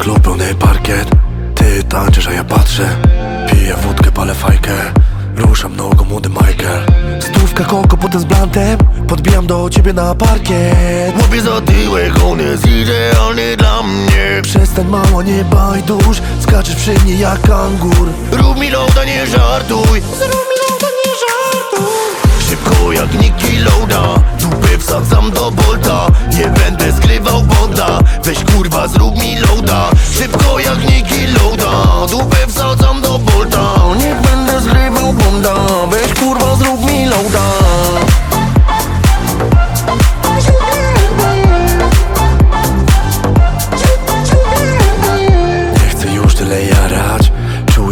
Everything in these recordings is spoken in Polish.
klub, pełny parkiet. Ty tańczysz, a ja patrzę. Piję wódkę, palę fajkę. Ruszam nogą, młody Michael. Stówka koko, potem z blantem Podbijam do ciebie na parkiet. Łapię za tyłek, on jest idealny dla mnie. Przestań mała, nie bajdusz Skaczesz przy mnie jak kangur Rób mi loada, nie żartuj. Zrób mi loada, nie żartuj. Szybko jak Niki Loada Dupy wsadzam do bolta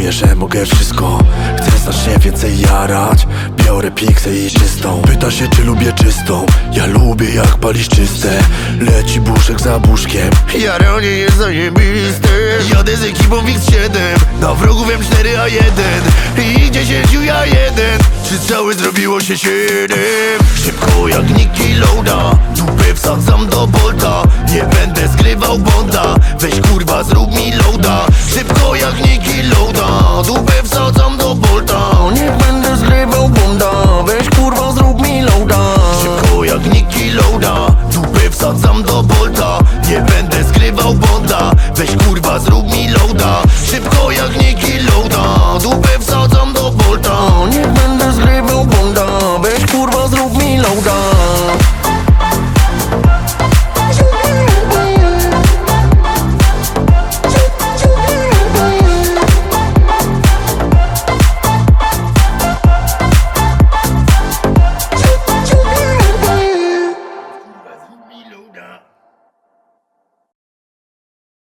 Czuję, że mogę wszystko. Chcę znacznie więcej jarać. Biorę piksę i czystą. Pyta się, czy lubię czystą. Ja lubię jak palisz czyste. Leci buszek za buszkiem. Jaro nie jest zajebisty. Jadę z ekipą X7 Na wrogu wiem 4 a 1 I 10 ja 1 Czy całe zrobiło się 7 Szybko jak Niki Loada Dupę wsadzam do bolta. Nie będę zgrywał bonda. Weź kurwa zrób mi loada. Szybko jak Niki Loada Dupy wsadzam do bolta, Nie będę zgrywał bunda. Weź kurwa zrób mi loada. Szybko jak Niki Loada. Dupy wsadzam do bolta, Nie będę